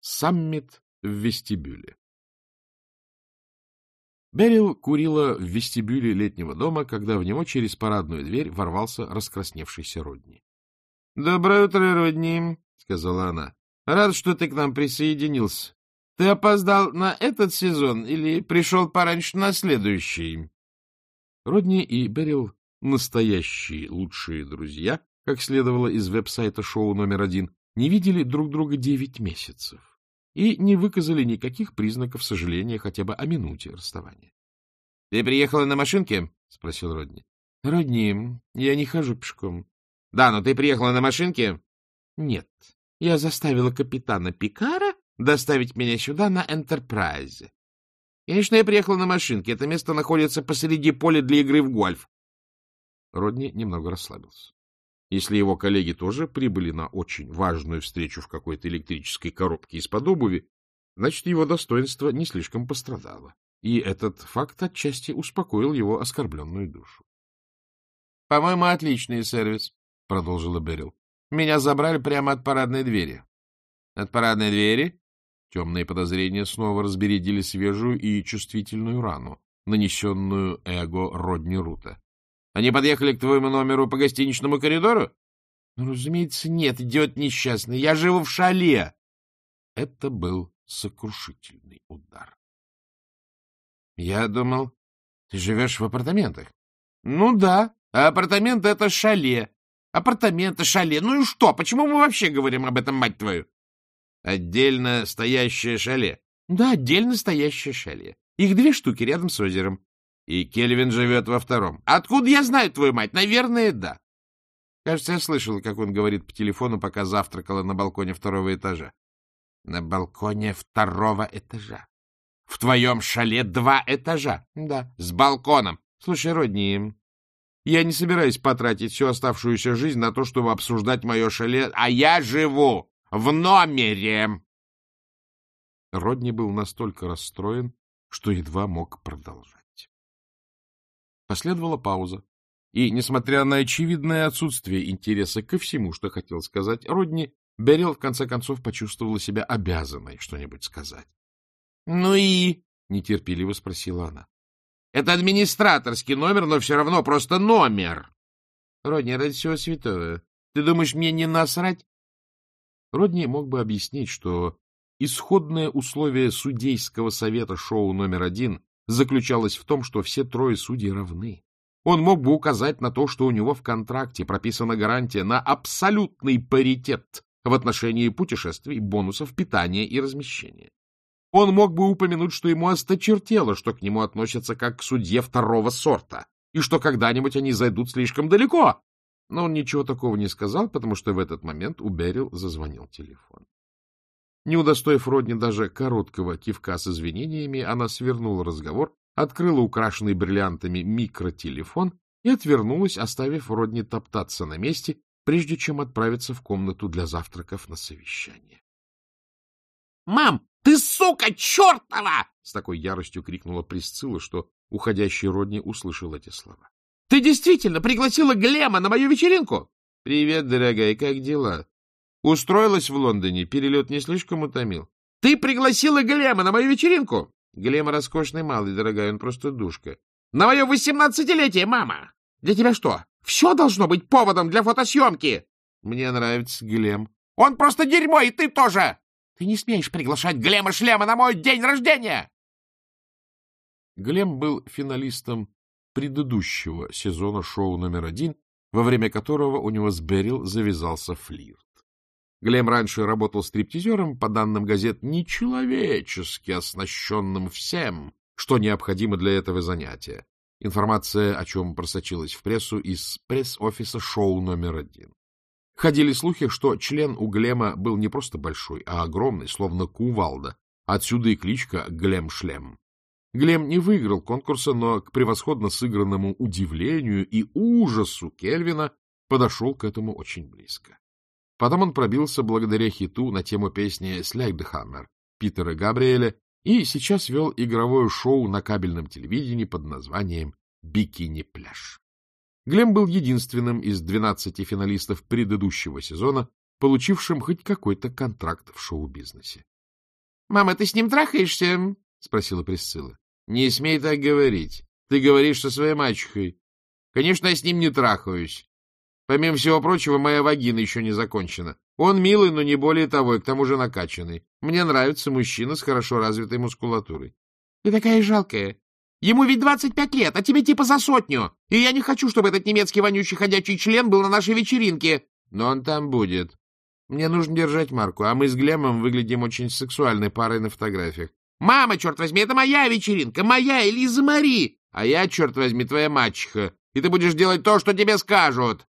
Саммит в вестибюле. Берил курила в вестибюле летнего дома, когда в него через парадную дверь ворвался раскрасневшийся Родни. — Доброе утро, Родни, — сказала она. — Рад, что ты к нам присоединился. Ты опоздал на этот сезон или пришел пораньше на следующий? Родни и Берил — настоящие лучшие друзья, как следовало из веб-сайта шоу номер один, не видели друг друга девять месяцев и не выказали никаких признаков сожаления хотя бы о минуте расставания. — Ты приехала на машинке? — спросил Родни. — Родни, я не хожу пешком. — Да, но ты приехала на машинке? — Нет, я заставила капитана Пикара доставить меня сюда на Энтерпрайзе. Конечно, я приехала на машинке. Это место находится посреди поля для игры в гольф. Родни немного расслабился. Если его коллеги тоже прибыли на очень важную встречу в какой-то электрической коробке из-под обуви, значит, его достоинство не слишком пострадало. И этот факт отчасти успокоил его оскорбленную душу. — По-моему, отличный сервис, — продолжила Берил. — Меня забрали прямо от парадной двери. — От парадной двери? Темные подозрения снова разбередили свежую и чувствительную рану, нанесенную эго Родни Рута. Они подъехали к твоему номеру по гостиничному коридору? Ну, разумеется, нет, идет несчастный. Я живу в шале. Это был сокрушительный удар. Я думал, ты живешь в апартаментах. Ну да, а апартаменты — это шале. Апартаменты, шале. Ну и что? Почему мы вообще говорим об этом, мать твою? Отдельно стоящее шале. Да, отдельно стоящее шале. Их две штуки рядом с озером. И Кельвин живет во втором. Откуда я знаю твою мать? Наверное, да. Кажется, я слышал, как он говорит по телефону, пока завтракала на балконе второго этажа. На балконе второго этажа. В твоем шале два этажа. Да, с балконом. Слушай, Родни, я не собираюсь потратить всю оставшуюся жизнь на то, чтобы обсуждать мое шале, а я живу в номере. Родни был настолько расстроен, что едва мог продолжать. Последовала пауза. И, несмотря на очевидное отсутствие интереса ко всему, что хотел сказать Родни, Берил в конце концов почувствовала себя обязанной что-нибудь сказать. — Ну и? — нетерпеливо спросила она. — Это администраторский номер, но все равно просто номер. — Родни, ради всего святого, ты думаешь, мне не насрать? Родни мог бы объяснить, что исходное условие судейского совета шоу номер один заключалась в том, что все трое судей равны. Он мог бы указать на то, что у него в контракте прописана гарантия на абсолютный паритет в отношении путешествий, бонусов, питания и размещения. Он мог бы упомянуть, что ему осточертело, что к нему относятся как к судье второго сорта, и что когда-нибудь они зайдут слишком далеко. Но он ничего такого не сказал, потому что в этот момент у Берил зазвонил телефон. Не удостоив Родни даже короткого кивка с извинениями, она свернула разговор, открыла украшенный бриллиантами микротелефон и отвернулась, оставив Родни топтаться на месте, прежде чем отправиться в комнату для завтраков на совещание. — Мам, ты сука чертова! — с такой яростью крикнула Присцилла, что уходящий Родни услышал эти слова. — Ты действительно пригласила Глема на мою вечеринку? — Привет, дорогая, как дела? Устроилась в Лондоне, перелет не слишком утомил. — Ты пригласила Глема на мою вечеринку? Глем роскошный малый, дорогая, он просто душка. — На мое восемнадцатилетие, мама! Для тебя что, все должно быть поводом для фотосъемки? — Мне нравится Глем. — Он просто дерьмо, и ты тоже! Ты не смеешь приглашать Глема Шлема на мой день рождения! Глем был финалистом предыдущего сезона шоу номер один, во время которого у него с Берил завязался флирт. Глем раньше работал стриптизером, по данным газет, нечеловечески оснащенным всем, что необходимо для этого занятия. Информация, о чем просочилась в прессу из пресс-офиса шоу номер один. Ходили слухи, что член у Глема был не просто большой, а огромный, словно кувалда. Отсюда и кличка Глем-шлем. Глем не выиграл конкурса, но к превосходно сыгранному удивлению и ужасу Кельвина подошел к этому очень близко. Потом он пробился благодаря хиту на тему песни «Слайдхаммер» Питера Габриэля и сейчас вел игровое шоу на кабельном телевидении под названием «Бикини-пляж». Глем был единственным из 12 финалистов предыдущего сезона, получившим хоть какой-то контракт в шоу-бизнесе. Мама, ты с ним трахаешься? — спросила Присцилла. — Не смей так говорить. Ты говоришь со своей мачехой. Конечно, я с ним не трахаюсь. Помимо всего прочего, моя вагина еще не закончена. Он милый, но не более того, и к тому же накачанный. Мне нравится мужчина с хорошо развитой мускулатурой. — Ты такая жалкая. Ему ведь двадцать пять лет, а тебе типа за сотню. И я не хочу, чтобы этот немецкий вонючий ходячий член был на нашей вечеринке. Но он там будет. Мне нужно держать марку, а мы с Глемом выглядим очень сексуальной парой на фотографиях. Мама, черт возьми, это моя вечеринка, моя Элиза Мари. А я, черт возьми, твоя мачеха. И ты будешь делать то, что тебе скажут.